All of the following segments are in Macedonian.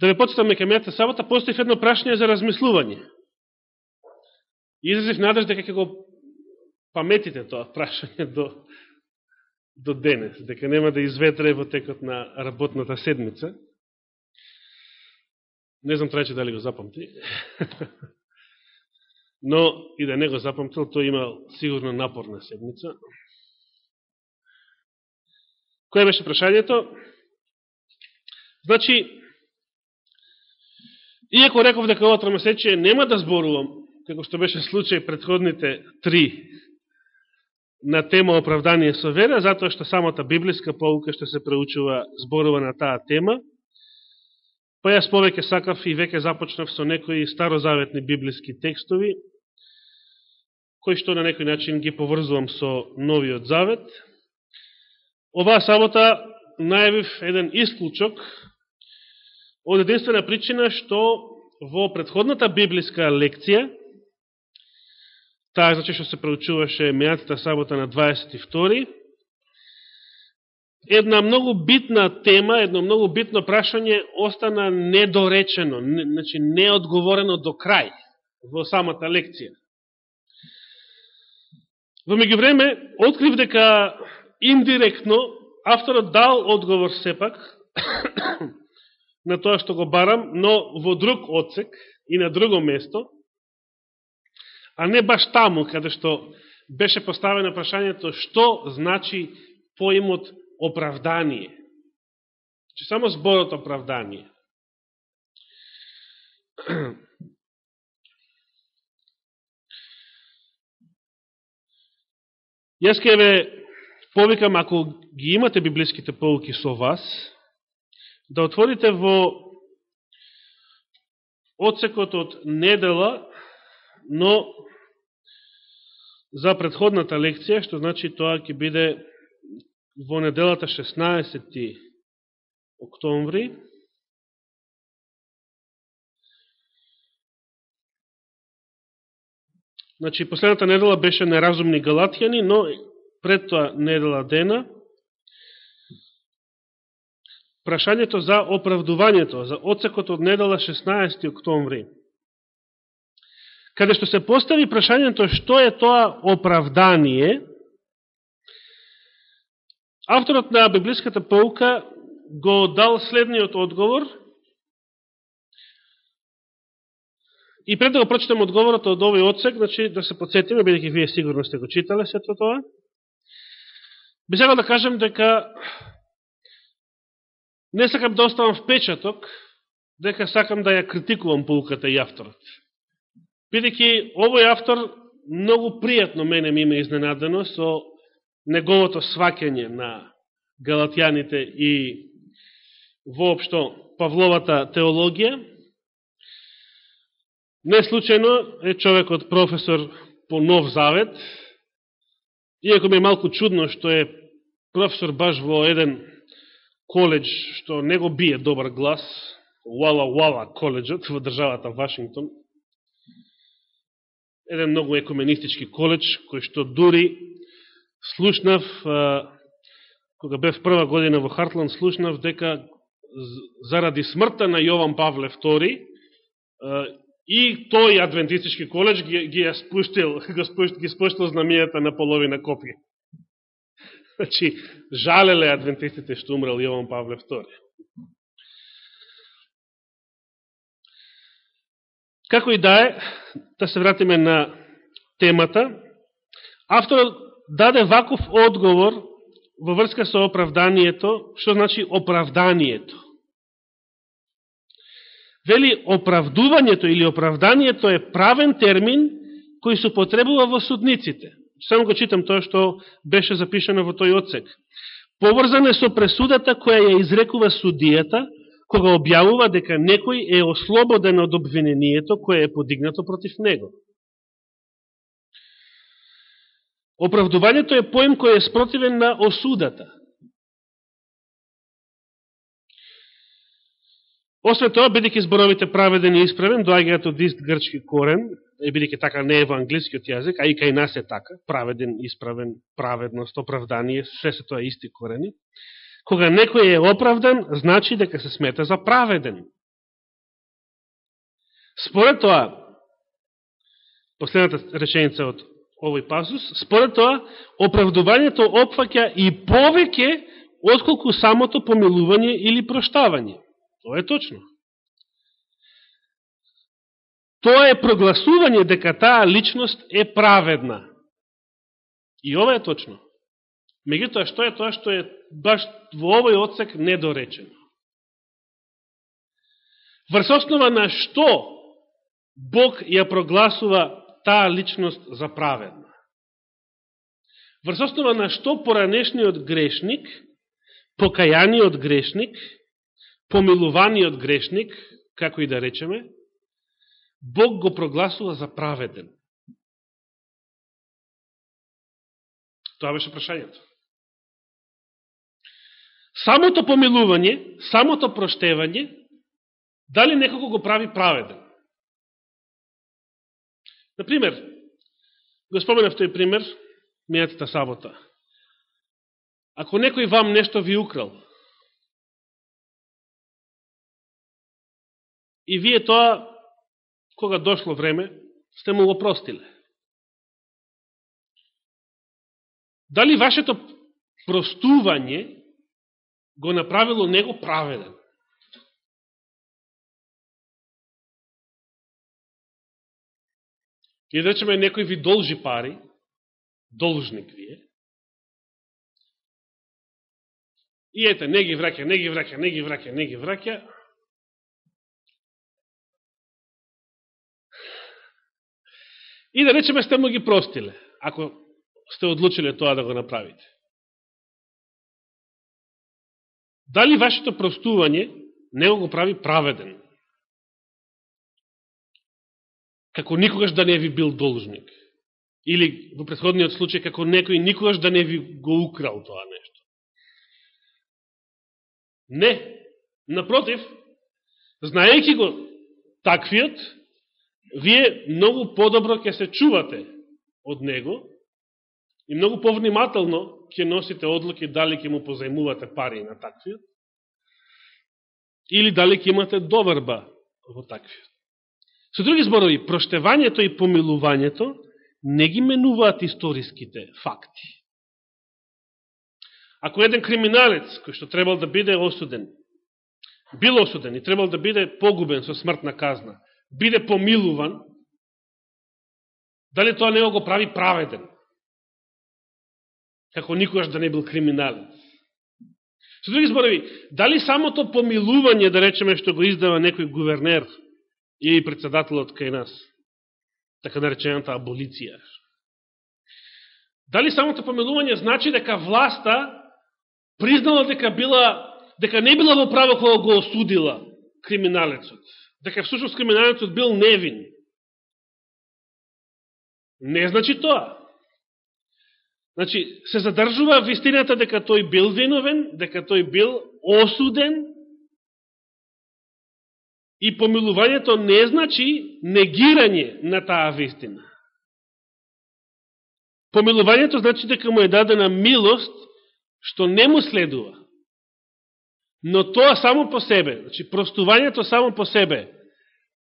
да ве подстам ке мејата сабота, постои едно прашање за размислување. Изразив надеж дека ќе го паметите тоа прашање до, до денес, дека нема да изветре во текот на работната седмица. Не знам трајче дали го запамти. Но и да не го запамтил, тој има сигурно напорна седмица. Кој беше прашањето? Значи, иако реков дека ова тромесечие нема да зборувам, како што беше случај предходните три на тема оправдание со вера, затоа што самата библиска полука што се преучува зборува на таа тема, па јас повеќе сакав и веќе започнав со некои старозаветни библиски текстови, кои што на некој начин ги поврзувам со новиот завет. Оваа сабота најавив еден исклучок од единствена причина што во предходната библиска лекција Таа значи што се проучуваше мејатата сабота на 22. Една многу битна тема, едно многу битно прашање остана недоречено, не, значи неодговорено до крај во самата лекција. Во меѓувреме, открив дека индиректно авторот дал одговор сепак на тоа што го барам, но во друг одсек и на друго место, а не баш таму, каде што беше поставено прашањето што значи поимот оправдание. Че само зборот оправдание. Јас ке ве повикам, ако ги имате библиските полки со вас, да отворите во одсекот од недела, но за предходната лекција, што значи тоа ќе биде во неделата 16. октомври. Значи, последната недела беше неразумни галатјани, но пред тоа недела дена, прашањето за оправдувањето, за оцекот од недела 16. октомври каде што се постави прашањето што е тоа оправдание, авторот на библиската полка го дал следниот одговор и пред да го прочитам одговорот од овој одсек, значи да се подсетиме, бидеќи вие сигурно сте го читале сето тоа, би сега да кажем дека не сакам да оставам впечаток дека сакам да ја критикувам полуката и авторот. Бидеќи овој автор многу пријатно мене ми има изненадено со неговото свакење на галатјаните и воопшто Павловата теологија. Не случайно е човекот професор по Нов Завет, иако ми е малку чудно што е професор баш во еден коледж што не го бие добар глас, Уала Уала коледжот во државата Вашингтон, еден многу екуменистички коледж, кој што дури слушнав, кога бев прва година во Хартланд, слушнав дека заради смртта на Јован Павле II и тој адвентистички коледж ги, ги ја спуштил, ги спуштил знамијата на половина копија. Значи, жалеле адвентистите што умрел Јован Павле II. Како и да е, да се вратиме на темата, авторот даде ваков одговор во врска со оправданието, што значи оправданието. Вели, оправдувањето или оправданието е правен термин кој се потребува во судниците. Само го читам тоа што беше запишено во тој одсек. Поврзане со пресудата која ја изрекува судијата, кога објавува дека некој е ослободен од обвинението кое е подигнато против него. Оправдувањето е поим кој е спротивен на осудата. Освен тоа, бидеќи зборовите праведен и исправен, доаѓаат од ист грчки корен, и бидеќи така не е во англискиот јазик, а и кај нас е така, праведен, исправен, праведност, оправдание, се се тоа исти корени, Кога некој е оправдан, значи дека се смета за праведен. Според тоа, последната реченица од овој пасус, според тоа, оправдувањето опфаќа и повеќе отколку самото помилување или проштавање. Тоа е точно. Тоа е прогласување дека таа личност е праведна. И ова е точно. Меѓутоа, што е тоа што е баш во овој одсек недоречено? Врз основа на што Бог ја прогласува таа личност за праведна? Врз основа на што поранешниот грешник, покајаниот грешник, помилуваниот грешник, како и да речеме, Бог го прогласува за праведен. Тоа беше прашањето. Самото помилување, самото проштевање, дали некој го прави праведен? Например, го споменав тој пример, мејатата сабота. Ако некој вам нешто ви украл, и вие тоа, кога дошло време, сте му го простиле. Дали вашето простување го направило него праведен. И да речеме, некој ви должи пари, должник вие, и ете, не ги враќа, не ги враќа, не ги враќа, не ги враќа, и да речеме, сте му ги простиле, ако сте одлучиле тоа да го направите. Дали вашето простување не го прави праведен? Како никогаш да не ви бил должник. Или во предходниот случај, како некој никогаш да не ви го украл тоа нешто. Не. Напротив, знаејќи го таквиот, вие многу подобро ќе се чувате од него и многу повнимателно ќе носите одлуки дали ќе му позајмувате пари на таквиот или дали ќе имате доверба во таквиот. Со други зборови, проштевањето и помилувањето не ги менуваат историските факти. Ако еден криминалец, кој што требал да биде осуден, бил осуден и требал да биде погубен со смртна казна, биде помилуван, дали тоа не го прави праведен? како никогаш да не бил криминален. Со други зборови, дали самото помилување, да речеме, што го издава некој гувернер или председателот кај нас, така наречената аболиција, дали самото помилување значи дека власта признала дека била дека не била во право кога го осудила криминалецот, дека всушност криминалецот бил невин. Не значи тоа. Значи, се задржува вистината дека тој бил виновен, дека тој бил осуден и помилувањето не значи негирање на таа вистина. Помилувањето значи дека му е дадена милост што не му следува. Но тоа само по себе, значи простувањето само по себе,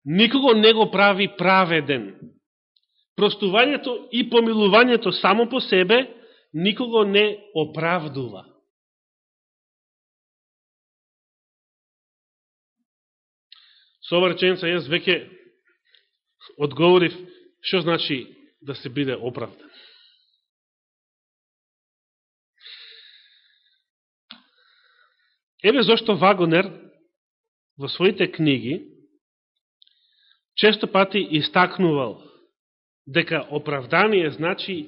никого не го прави праведен. Простувањето и помилувањето само по себе никого не оправдува. Со ова реченица јас веќе одговорив што значи да се биде оправдан. Еве зашто Вагонер во своите книги често пати истакнувал дека оправдание значи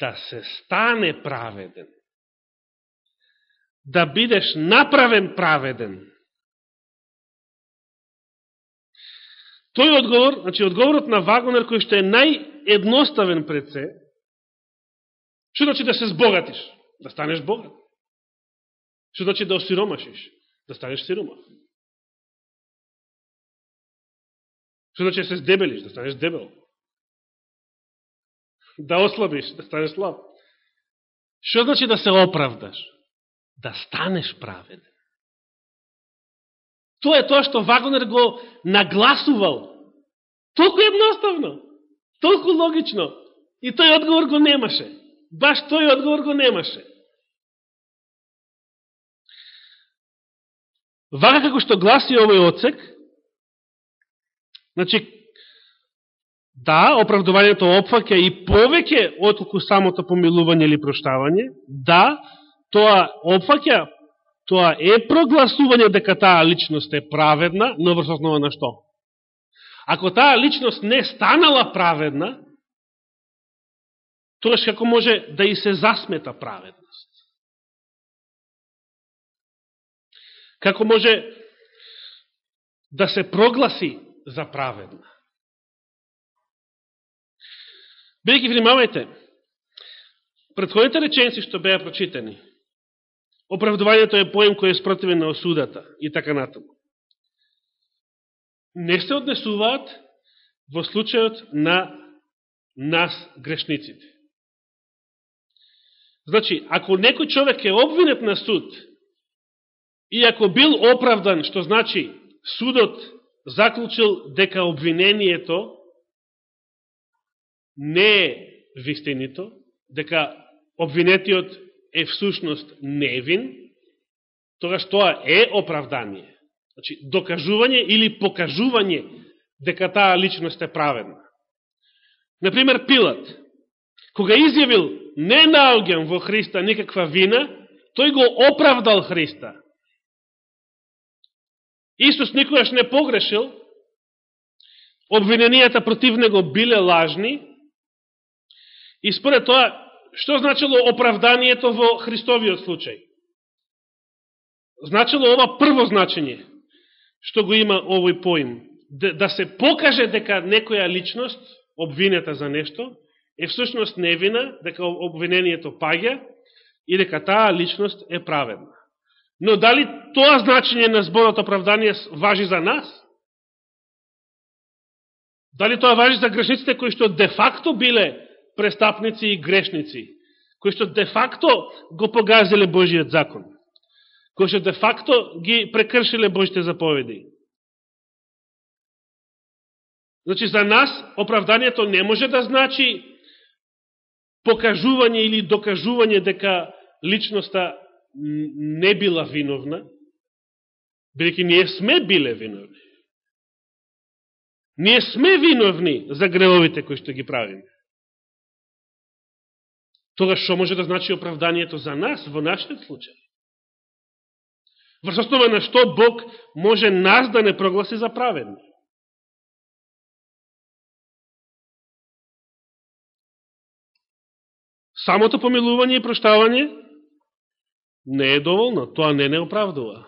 да се стане праведен, да бидеш направен праведен. Тој одговор, значи одговорот на Вагонер кој што е наједноставен пред се, што значи да се збогатиш? Да станеш богат. Што значи да осиромашиш? Да станеш сиромах. Што значи да се здебелиш? Да станеш дебел да ослабиш, да станеш слаб. Што значи да се оправдаш? Да станеш праведен. Тоа е тоа што Вагонер го нагласувал Толку едноставно, толку логично. И тој одговор го немаше. Баш тој одговор го немаше. Вака како што гласи овој оцек, значи, да, оправдувањето опфаќа и повеќе отколку самото помилување или проштавање, да, тоа опфаќа, тоа е прогласување дека таа личност е праведна, но врз основа на што? Ако таа личност не станала праведна, тоа како може да и се засмета праведна? Како може да се прогласи за праведна. Бидеќи внимавајте, предходните реченци што беа прочитани, оправдувањето е поем кој е спротивен на осудата и така натаму. Не се однесуваат во случајот на нас грешниците. Значи, ако некој човек е обвинет на суд, И ако бил оправдан, што значи судот заклучил дека обвинението не е вистинито, дека обвинетиот е всушност невин, тогаш тоа е оправдание. Значи, докажување или покажување дека таа личност е праведна. Например, Пилат, кога изјавил не наоѓам во Христа никаква вина, тој го оправдал Христа. Исус никогаш не погрешил, обвиненијата против него биле лажни, и според тоа, што значило оправданието во Христовиот случај? Значило ова прво значење, што го има овој поим, да, да се покаже дека некоја личност, обвинета за нешто, е всушност невина, дека обвинението паѓа и дека таа личност е праведна. Но дали тоа значење на зборот оправдание важи за нас? Дали тоа важи за грешниците кои што де-факто биле престапници и грешници, кои што де-факто го погазиле Божиот закон, кои што де-факто ги прекршиле Божите заповеди? Значи, за нас оправданието не може да значи покажување или докажување дека личноста не била виновна, бидеќи ние сме биле виновни. Ние сме виновни за гревовите кои што ги правиме. Тога што може да значи оправданието за нас во нашиот случај? Врз основа на што Бог може нас да не прогласи за праведни? Самото помилување и проштавање не е доволно, тоа не не оправдува.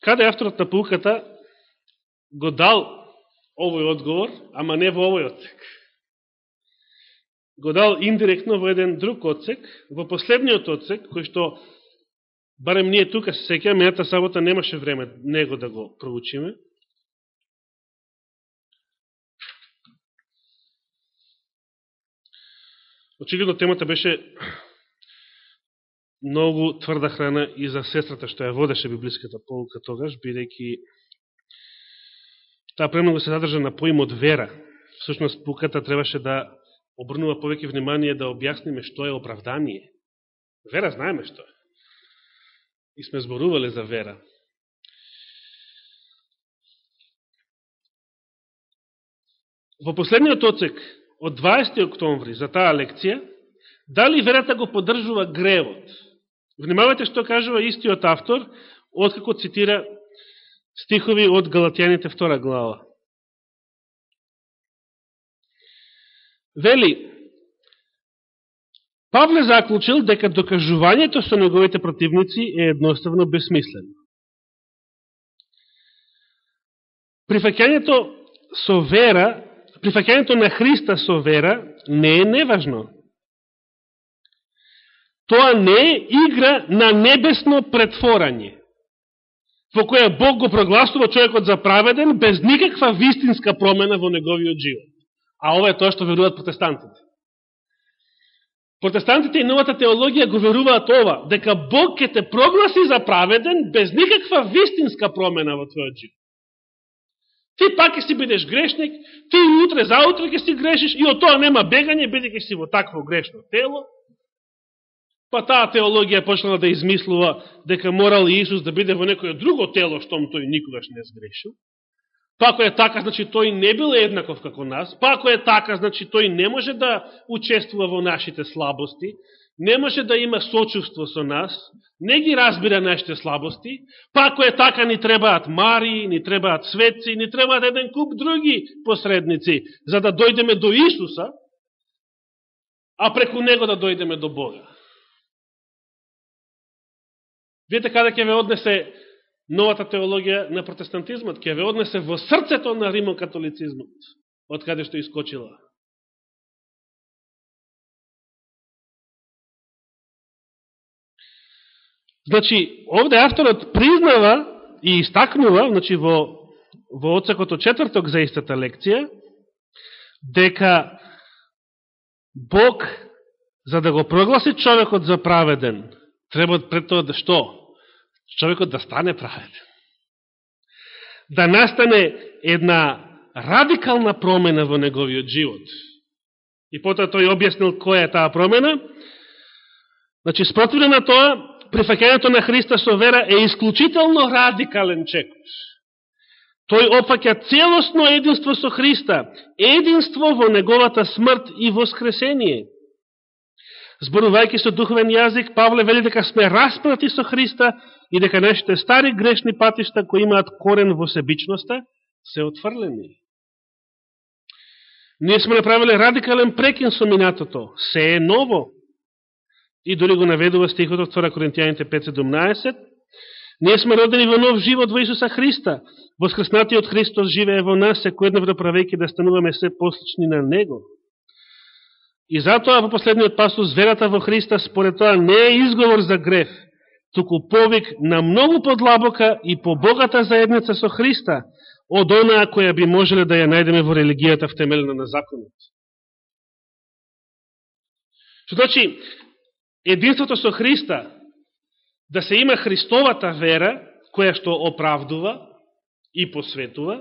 Каде авторот на пулката го дал овој одговор, ама не во овој отсек. Го дал индиректно во еден друг отсек, во последниот отсек, кој што, барем ние тука се секја, мената сабота немаше време него да го проучиме, Очигледно темата беше многу тврда храна и за сестрата што ја водеше библиската полука тогаш, бидејќи таа премногу се задржа на поимот вера. Всушност, пуката требаше да обрнува повеќе внимание да објасниме што е оправдание. Вера знаеме што е. И сме зборувале за вера. Во последниот оцек од 20. октомври за таа лекција, дали верата го поддржува гревот. Внимавајте што кажува истиот автор, откако цитира стихови од Галатјаните втора глава. Вели, Павле заклучил дека докажувањето со неговите противници е едноставно безсмислено. Прифакјањето со вера прифакјањето на Христа со вера не е неважно. Тоа не е игра на небесно претворање, во која Бог го прогласува човекот за праведен без никаква вистинска промена во неговиот живот. А ова е тоа што веруват протестантите. Протестантите и новата теологија го веруваат ова, дека Бог ќе те прогласи за праведен без никаква вистинска промена во твојот живот. Ти пак ќе си бидеш грешник, ти и утре, заутре ќе си грешиш и од тоа нема бегање, бидеќи си во такво грешно тело. Па таа теологија почнала да измислува дека морал Иисус да биде во некој друго тело, штом тој никогаш не сгрешил. Па ако е така, значи тој не бил еднаков како нас. Па ако е така, значи тој не може да учествува во нашите слабости, не може да има сочувство со нас, не ги разбира нашите слабости. Па ако е така, ни требаат Мари, ни требаат светци, ни требаат еден куп други посредници, за да дојдеме до Исуса, а преку Него да дојдеме до Бога. Видете каде ќе ве однесе новата теологија на протестантизмот, ќе ве однесе во срцето на римокатолицизмот, од каде што искочила. Значи, овде авторот признава и истакнува, значи, во, во оцекото четврток за истата лекција, дека Бог, за да го прогласи човекот за праведен, треба пред тоа да што? човекот да стане праведен. Да настане една радикална промена во неговиот живот. И потоа тој објаснил која е таа промена. Значи, спротивно на тоа, прифакењето на Христа со вера е исклучително радикален чекот. Тој опаќа целосно единство со Христа, единство во неговата смрт и воскресение. Зборувајќи со духовен јазик, Павле вели дека сме распрати со Христа и дека нашите стари грешни патишта кои имаат корен во себичноста се отфрлени. Ние сме направили радикален прекин со минатото. Се е ново. И дори го наведува стихот од 2 Коринтијаните 5.17. Ние сме родени во нов живот во Исуса Христа. Воскреснатиот Христос живее во нас, секојдневно да правејќи да стануваме се послични на Него. И затоа во последниот пасус верата во Христа според тоа не е изговор за греф, туку повик на многу подлабока и побогата заедница со Христа, од онаа која би можеле да ја најдеме во религијата втемелена на законот. Што значи, единството со Христа, да се има Христовата вера, која што оправдува и посветува,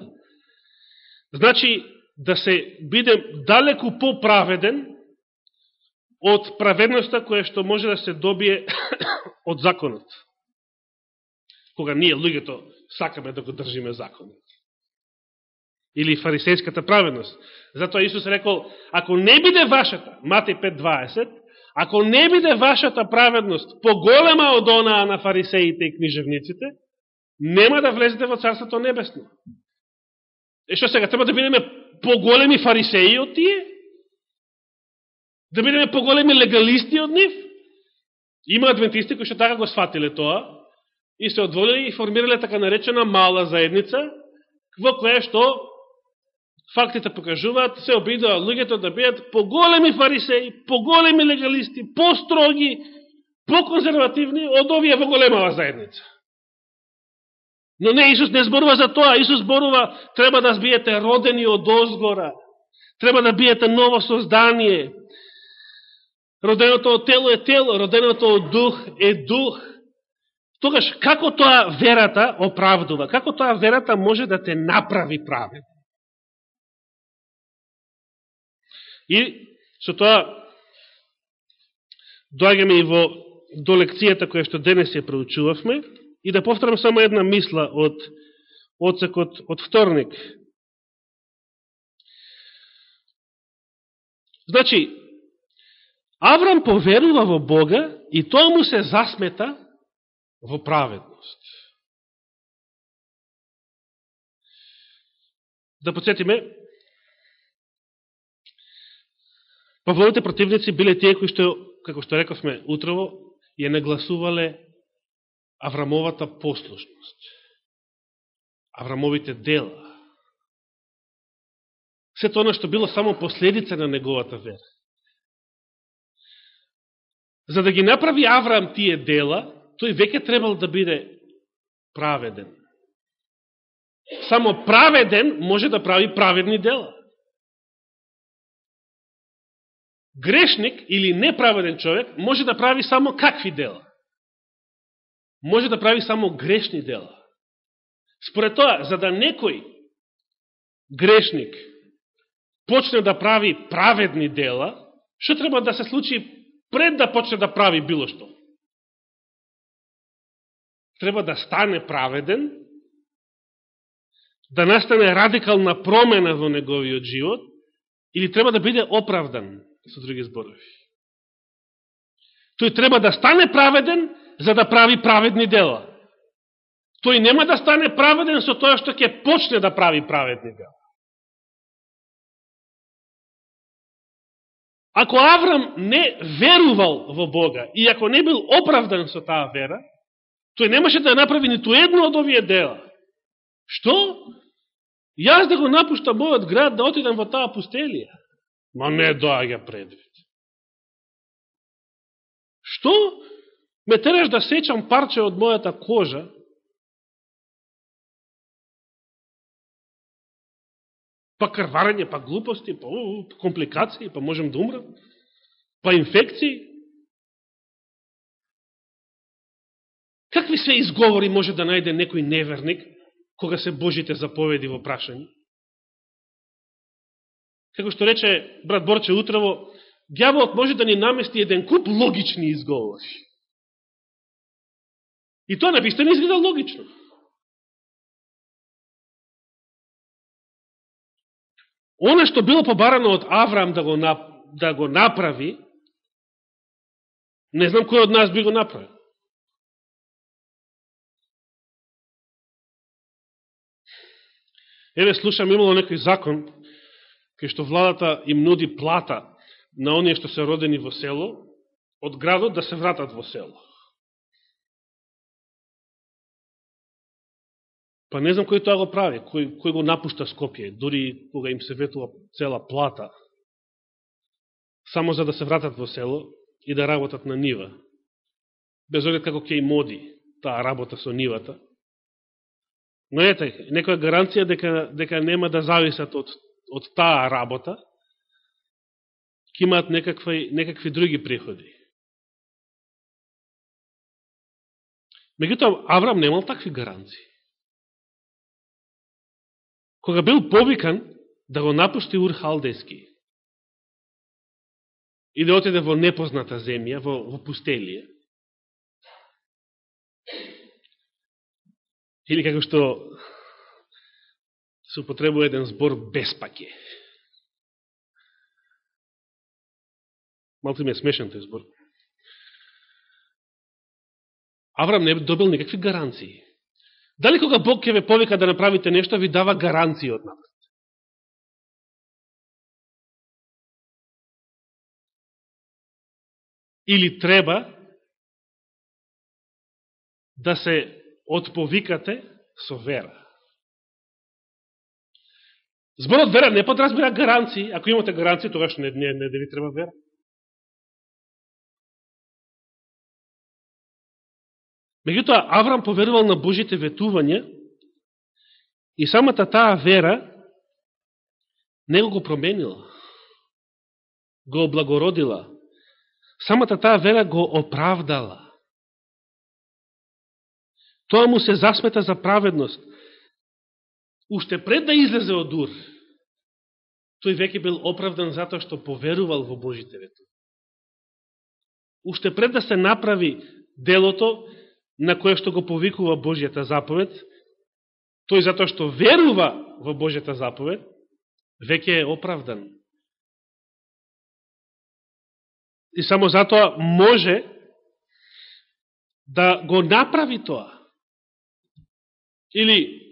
значи да се биде далеку поправеден од праведноста која што може да се добие од законот. Кога ние, луѓето, сакаме да го држиме законот. Или фарисејската праведност. Затоа Исус рекол, ако не биде вашата, Матеј 5.20, ако не биде вашата праведност поголема од онаа на фарисеите и книжевниците, нема да влезете во Царството Небесно. Е што сега, треба да бидеме поголеми фарисеи од тие? Да бидеме поголеми легалисти од нив? Има адвентисти кои што така го сфатиле тоа и се одволили и формирале така наречена мала заедница, во која што фактите покажуваат, се обидува луѓето да бидат поголеми фарисеи, поголеми легалисти, построги, поконзервативни од овие во големава заедница. Но не, Исус не зборува за тоа. Исус зборува, треба да биете родени од озгора. Треба да биете ново создание. Роденото од тело е тело, роденото од дух е дух. Тогаш, како тоа верата оправдува? Како тоа верата може да те направи правен? И со тоа доаѓаме и во до лекцијата која што денес ја проучувавме и да повторам само една мисла од оцекот од вторник. Значи, Аврам поверува во Бога и тоа му се засмета во праведност. Да подсетиме, Павловите противници биле тие кои што, како што рековме утрово, ја нагласувале Аврамовата послушност. Аврамовите дела. Се тоа што било само последица на неговата вера. За да ги направи Авраам тие дела, тој веќе требал да биде праведен. Само праведен може да прави праведни дела. Грешник или неправеден човек може да прави само какви дела? Може да прави само грешни дела. Според тоа, за да некој грешник почне да прави праведни дела, што треба да се случи пред да почне да прави било што? Треба да стане праведен, да настане радикална промена во неговиот живот, или треба да биде оправдан, со други зборови. Тој треба да стане праведен, за да прави праведни дела. Тој нема да стане праведен со тоа што ќе почне да прави праведни дела. Ако Аврам не верувал во Бога и ако не бил оправдан со таа вера, тој немаше да направи ниту едно од овие дела. Што? Јас да го напуштам мојот град, да отидам во таа пустелија. Ма не доаѓа предвид. Што? Ме тераш да сечам парче од мојата кожа, па крварење, па глупости, па компликации, па можем да умрам, па инфекции. Какви се изговори може да најде некој неверник, кога се Божите заповеди во прашање? Како што рече брат Борче утрово, дјаволот може да ни намести еден куп логични изговори. И тоа напистено изгледа логично. Оно што било побарано од Авраам да го, да го направи, не знам кој од нас би го направил. Еве слушам, имало некој закон, кај што владата им нуди плата на оние што се родени во село, од градот да се вратат во село. Па не знам кој тоа го прави, кој, кој го напушта Скопје, дури кога им се ветува цела плата, само за да се вратат во село и да работат на нива. Без оглед како ќе им моди таа работа со нивата. Но ете, некоја гаранција дека, дека нема да зависат од, од таа работа, ќе имаат некакви, некакви други приходи. Меѓутоа, Аврам немал такви гаранции кога бил повикан да го напушти Ур Халдески и да отиде во непозната земја, во, во пустелија, или како што се употребува еден збор беспаке. Малце ми е смешен тој збор. Аврам не добил никакви гаранции. Дали кога Бог ќе ве повика да направите нешто, ви дава гаранција од нас? Или треба да се отповикате со вера? Зборот вера не подразбира гаранции. Ако имате гаранции, тогаш не, не, не, да ви треба вера. Меѓутоа, Аврам поверувал на Божите ветувања и самата таа вера него го променила, го облагородила. Самата таа вера го оправдала. Тоа му се засмета за праведност. Уште пред да излезе од Ур, тој веќе бил оправдан затоа што поверувал во Божите ветувања. Уште пред да се направи делото, на кое што го повикува Божијата заповед, тој затоа што верува во Божијата заповед, веќе е оправдан. И само затоа може да го направи тоа. Или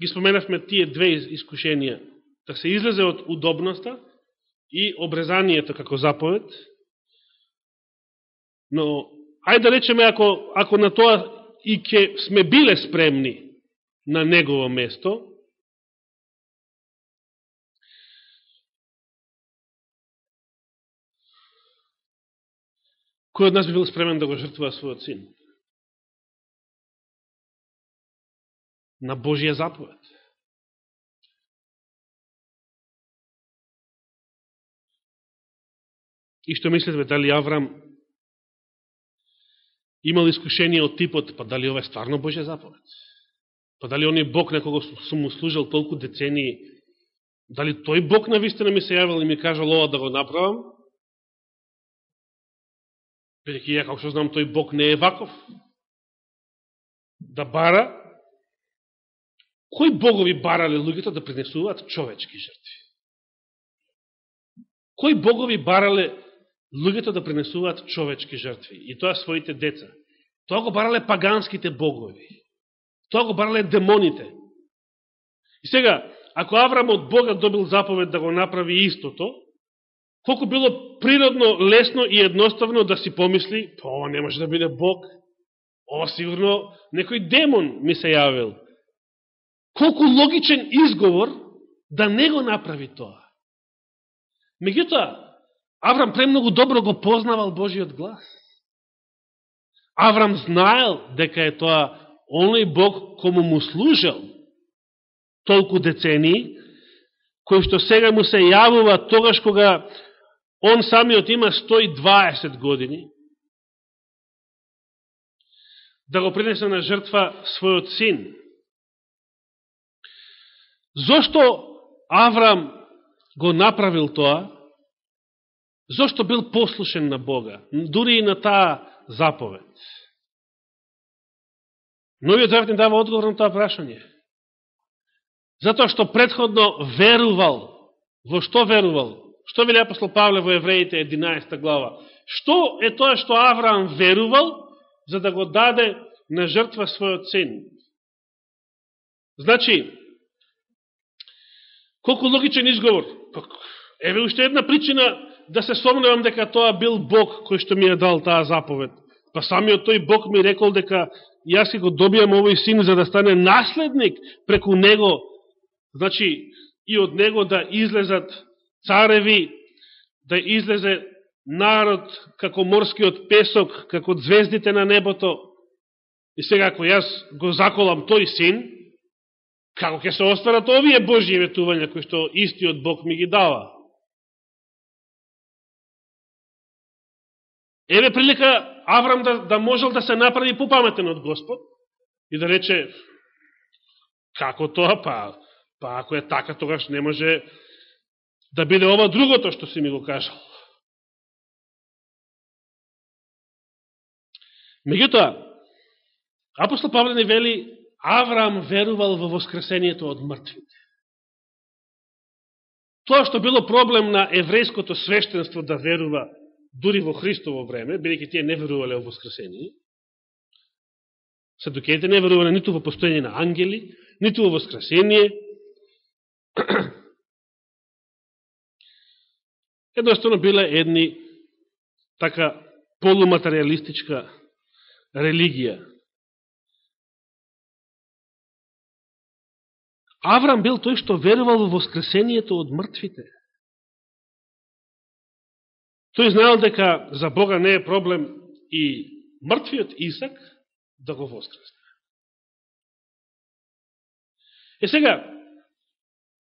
ги споменавме тие две искушенија, да се излезе од удобноста и обрезанието како заповед, но Ајде да речеме, ако, ако на тоа и ќе сме биле спремни на негово место, кој од нас би бил спремен да го жртвува својот син? На Божија заповед. И што мислите, дали Аврам имал искушение од типот, па дали ова е стварно Божја заповед? Па дали оној Бог на кого сум му служил толку децени, дали тој Бог на вистина ми се јавил и ми кажал ова да го направам? Бидеќи ја, како што знам, тој Бог не е ваков. Да бара, кои богови барале луѓето да принесуваат човечки жртви? Кои богови барале луѓето да принесуваат човечки жртви, и тоа своите деца. Тоа го барале паганските богови. Тоа го барале демоните. И сега, ако Аврам од Бога добил заповед да го направи истото, колко било природно, лесно и едноставно да си помисли, па ова не може да биде Бог, ова сигурно некој демон ми се јавил. Колку логичен изговор да не го направи тоа. Меѓутоа, Аврам премногу добро го познавал Божиот глас. Аврам знаел дека е тоа оној Бог кому му служел толку децени, кој што сега му се јавува тогаш кога он самиот има 120 години, да го принесе на жртва својот син. Зошто Аврам го направил тоа? Зошто бил послушен на Бога, дури и на таа заповед? Новиот завет не дава одговор на тоа прашање. Затоа што предходно верувал. Во што верувал? Што вели апостол Павле во Евреите 11 глава? Што е тоа што Авраам верувал за да го даде на жртва својот син? Значи, колку логичен изговор. Па, еве уште една причина да се сомневам дека тоа бил Бог кој што ми е дал таа заповед. Па самиот тој Бог ми рекол дека јас ќе го добијам овој син за да стане наследник преку него. Значи, и од него да излезат цареви, да излезе народ како морскиот песок, како звездите на небото. И сега, ако јас го заколам тој син, како ќе се остварат овие Божие ветувања, кои што истиот Бог ми ги дава? Еве прилика Аврам да, да можел да се направи попаметен од Господ и да рече како тоа, па, па ако е така, тогаш не може да биде ова другото што си ми го кажал. Меѓутоа, апостол Павле не вели, Авраам верувал во воскресението од мртвите. Тоа што било проблем на еврејското свештенство да верува дури во Христово време, бидеќи тие не верувале во воскресение, садукеите не верувале ниту во постојање на ангели, ниту во воскресение. Едноставно биле едни така полуматериалистичка религија. Аврам бил тој што верувал во воскресението од мртвите. Тој знаел дека за Бога не е проблем и мртвиот Исак да го воскресне. Е сега,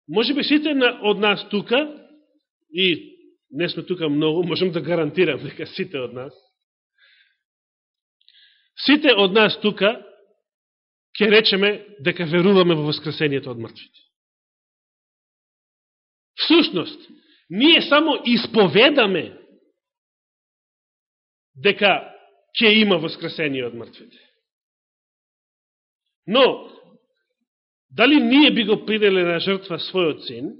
може би сите од нас тука, и не сме тука многу, можем да гарантирам дека сите од нас, сите од нас тука ќе речеме дека веруваме во воскресението од мртвите. Всушност, ние само исповедаме дека ќе има воскресение од мртвите. Но, дали ние би го приделе на жртва својот син,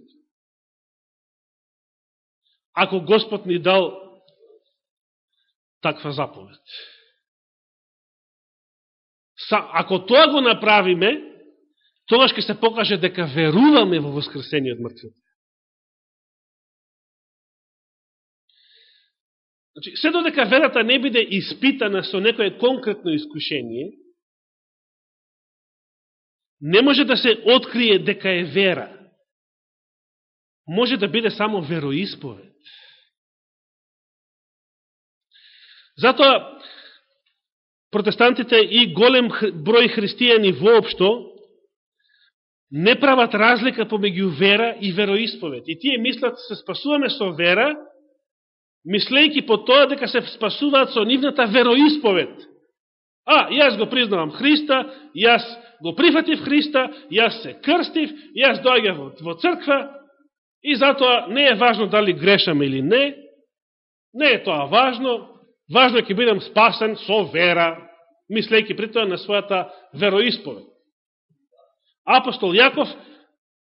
ако Господ ни дал таква заповед? Ако тоа го направиме, тогаш ќе се покаже дека веруваме во воскресение од мртвите. Значи, се додека верата не биде испитана со некое конкретно искушение, не може да се открие дека е вера. Може да биде само вероисповед. Затоа, протестантите и голем број христијани воопшто не прават разлика помеѓу вера и вероисповед. И тие мислат се спасуваме со вера, мислејки по тоа дека се спасуваат со нивната вероисповед. А, јас го признавам Христа, јас го прифатив Христа, јас се крстив, јас дојгав во, во црква и затоа не е важно дали грешам или не, не е тоа важно, важно е ќе бидам спасен со вера, мислејќи при тоа на својата вероисповед. Апостол Јаков,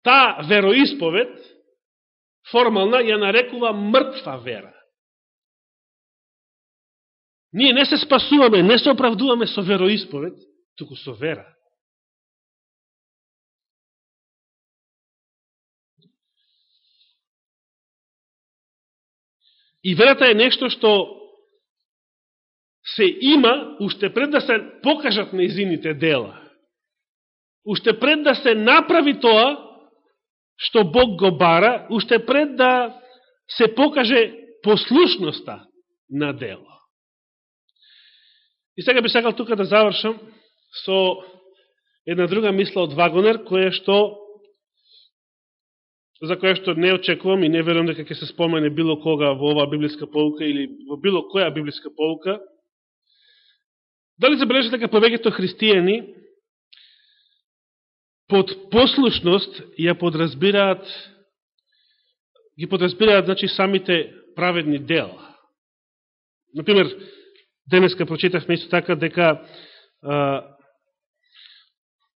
таа вероисповед, формална, ја нарекува мртва вера. Ние не се спасуваме, не се оправдуваме со вероисповед, туку со вера. И верата е нешто што се има уште пред да се покажат неизините дела. Уште пред да се направи тоа што Бог го бара, уште пред да се покаже послушноста на дело. И сега би сакал тука да завршам со една друга мисла од Вагонер, која што за која што не очекувам и не верувам дека ќе се спомене било кога во оваа библиска полука или во било која библиска полука. Дали забележате дека повеќето христијани под послушност ја подразбираат ги подразбираат значи самите праведни дела. Например, денеска прочитавме исто така дека а,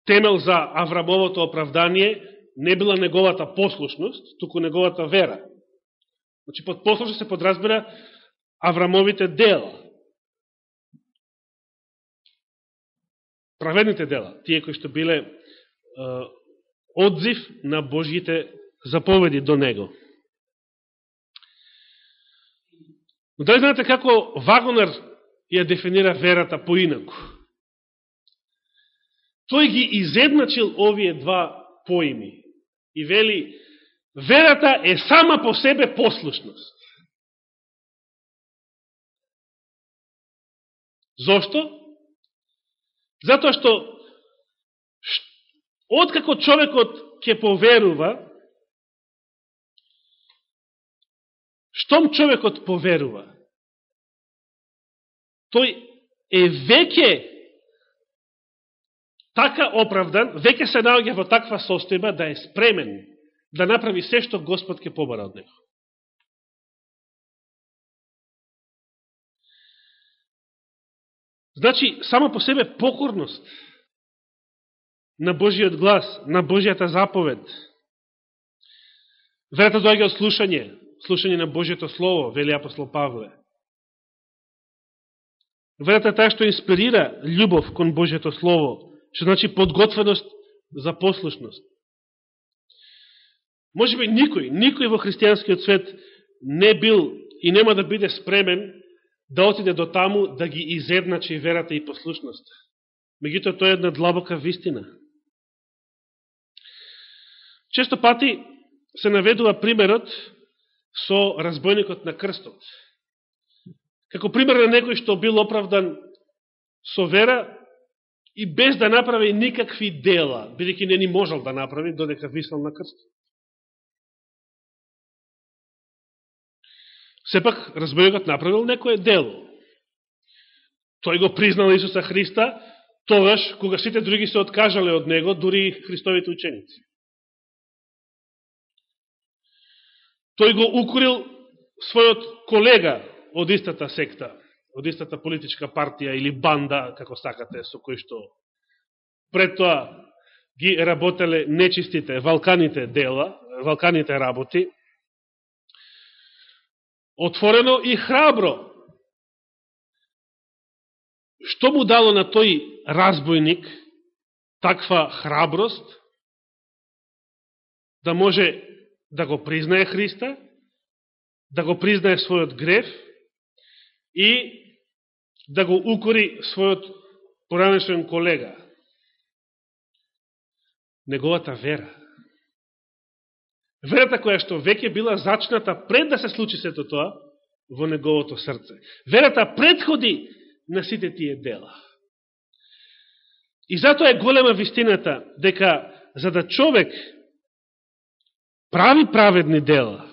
темел за Аврамовото оправдание не била неговата послушност, туку неговата вера. Значи, под послушност се подразбира Аврамовите дела. Праведните дела, тие кои што биле е, одзив на Божите заповеди до него. Но дали знаете како Вагонер ја дефинира верата поинаку? Тој ги изедначил овие два поими и вели, верата е сама по себе послушност. Зошто? Затоа што откако човекот ќе поверува, штом човекот поверува, тој е веќе така оправдан, веќе се наоѓа во таква состојба да е спремен да направи се што Господ ќе побара од него. Значи, само по себе покорност на Божиот глас, на Божијата заповед. Верата доаѓа од слушање, слушање на Божиото Слово, вели апостол Павле. Верата е таа што инспирира љубов кон Божиото Слово, Што значи подготвеност за послушност. Може би никој, никој во христијанскиот свет не бил и нема да биде спремен да отиде до таму да ги изедначи верата и послушност. Мегуто тоа е една длабока вистина. Често пати се наведува примерот со разбойникот на крстот. Како пример на некој што бил оправдан со вера, и без да направи никакви дела, бидеќи не ни можел да направи, додека висел на крст. Сепак, разбојот направил некое дело. Тој го признал Исуса Христа, тогаш, кога сите други се откажале од Него, дури и Христовите ученици. Тој го укорил својот колега од истата секта, од истата политичка партија или банда, како сакате, со кој што пред тоа ги работеле нечистите, валканите дела, валканите работи, отворено и храбро. Што му дало на тој разбойник таква храброст да може да го признае Христа, да го признае својот греф и да го укори својот поранешен колега. Неговата вера. Верата која што веќе била зачната пред да се случи сето тоа во неговото срце. Верата предходи на сите тие дела. И затоа е голема вистината дека за да човек прави праведни дела,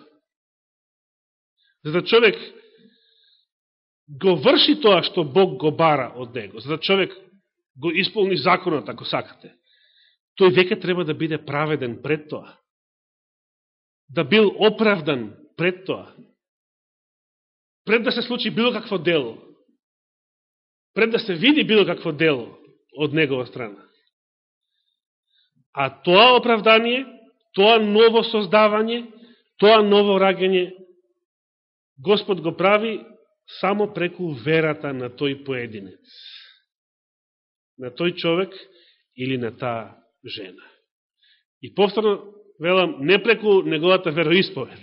за да човек го врши тоа што Бог го бара од него, за да човек го исполни законот, ако сакате, тој веќе треба да биде праведен пред тоа. Да бил оправдан пред тоа. Пред да се случи било какво дело. Пред да се види било какво дело од негова страна. А тоа оправдание, тоа ново создавање, тоа ново раѓање, Господ го прави само преку верата на тој поединец. На тој човек или на таа жена. И повторно, велам, не преку неговата вероисповед.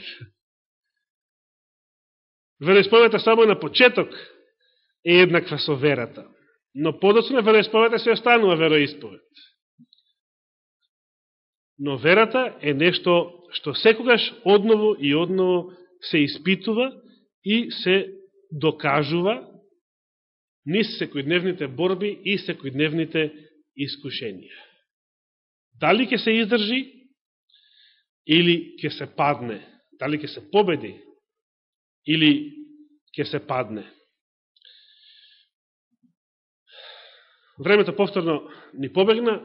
Вероисповедта само на почеток е еднаква со верата. Но подоцна вероисповедта се останува вероисповед. Но верата е нешто што секогаш одново и одново се испитува и се докажува низ секојдневните борби и секојдневните искушенија. Дали ќе се издржи или ќе се падне? Дали ќе се победи или ќе се падне? Времето повторно ни побегна,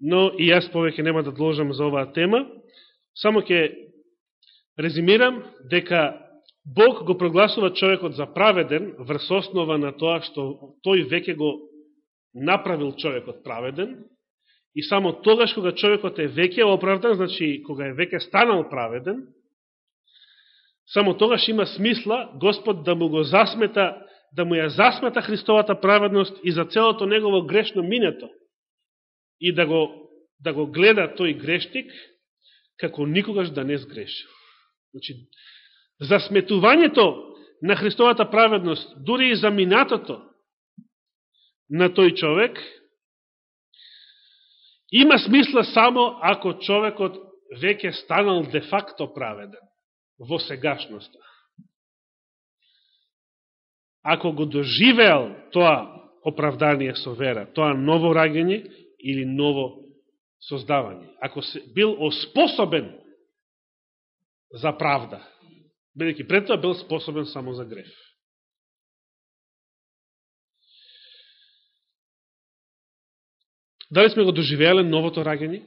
но и јас повеќе нема да должам за оваа тема. Само ќе резимирам дека Бог го прогласува човекот за праведен врз основа на тоа што тој веќе го направил човекот праведен и само тогаш кога човекот е веќе оправдан, значи кога е веќе станал праведен, само тогаш има смисла Господ да му го засмета, да му ја засмета Христовата праведност и за целото негово грешно минето и да го, да го гледа тој грешник како никогаш да не сгрешил. Значи, засметувањето на Христовата праведност, дури и за минатото на тој човек, има смисла само ако човекот веќе станал де факто праведен во сегашноста. Ако го доживеал тоа оправдание со вера, тоа ново раѓање или ново создавање, ако се бил оспособен за правда, бидејќи пред тоа бил способен само за греф. Дали сме го доживеале новото раѓање,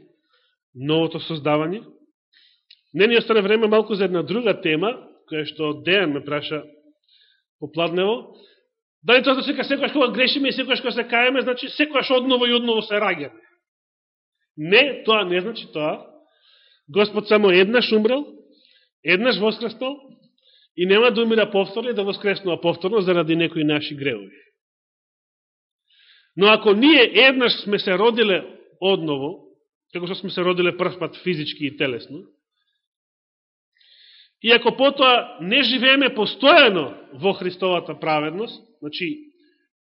новото создавање? Не ни остане време малку за една друга тема, која што Дејан ме праша попладнево. Дали тоа значи дека секојаш кога грешиме и секојаш кога се каеме, значи секојаш одново и одново се раѓаме? Не, тоа не значи тоа. Господ само еднаш умрел, еднаш воскреснал и нема да умира повторно и да воскреснува повторно заради некои наши греови. Но ако ние еднаш сме се родиле одново, како што сме се родиле прв пат физички и телесно, и ако потоа не живееме постојано во Христовата праведност, значи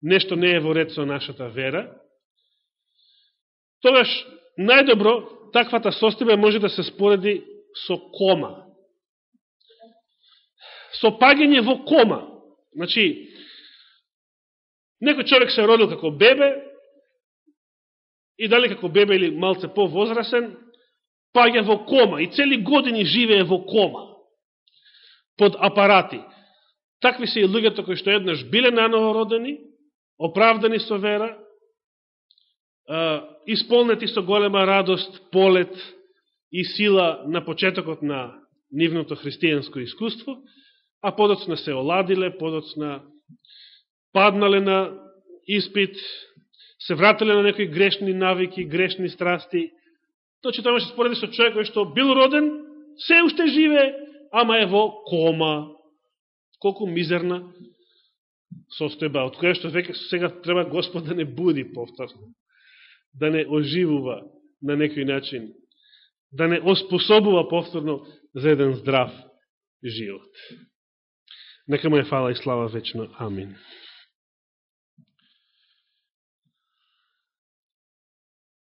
нешто не е во ред со нашата вера, тогаш најдобро таквата состојба може да се спореди со кома. Со пагање во кома. Значи, Некој човек се родил како бебе, и дали како бебе или малце по-возрасен, паѓа во кома и цели години живее во кома, под апарати. Такви се и луѓето кои што еднаш биле наново родени, оправдани со вера, исполнети со голема радост, полет и сила на почетокот на нивното христијанско искуство, а подоцна се оладиле, подоцна паднале на испит, се вратиле на некои грешни навики, грешни страсти. Тоа че тоа се спореди со човек кој што бил роден, се уште живе, ама е во кома. Колку мизерна состојба, од која што веќе сега треба Господ да не буди повторно, да не оживува на некој начин, да не оспособува повторно за еден здрав живот. Нека му е фала и слава вечно. Амин.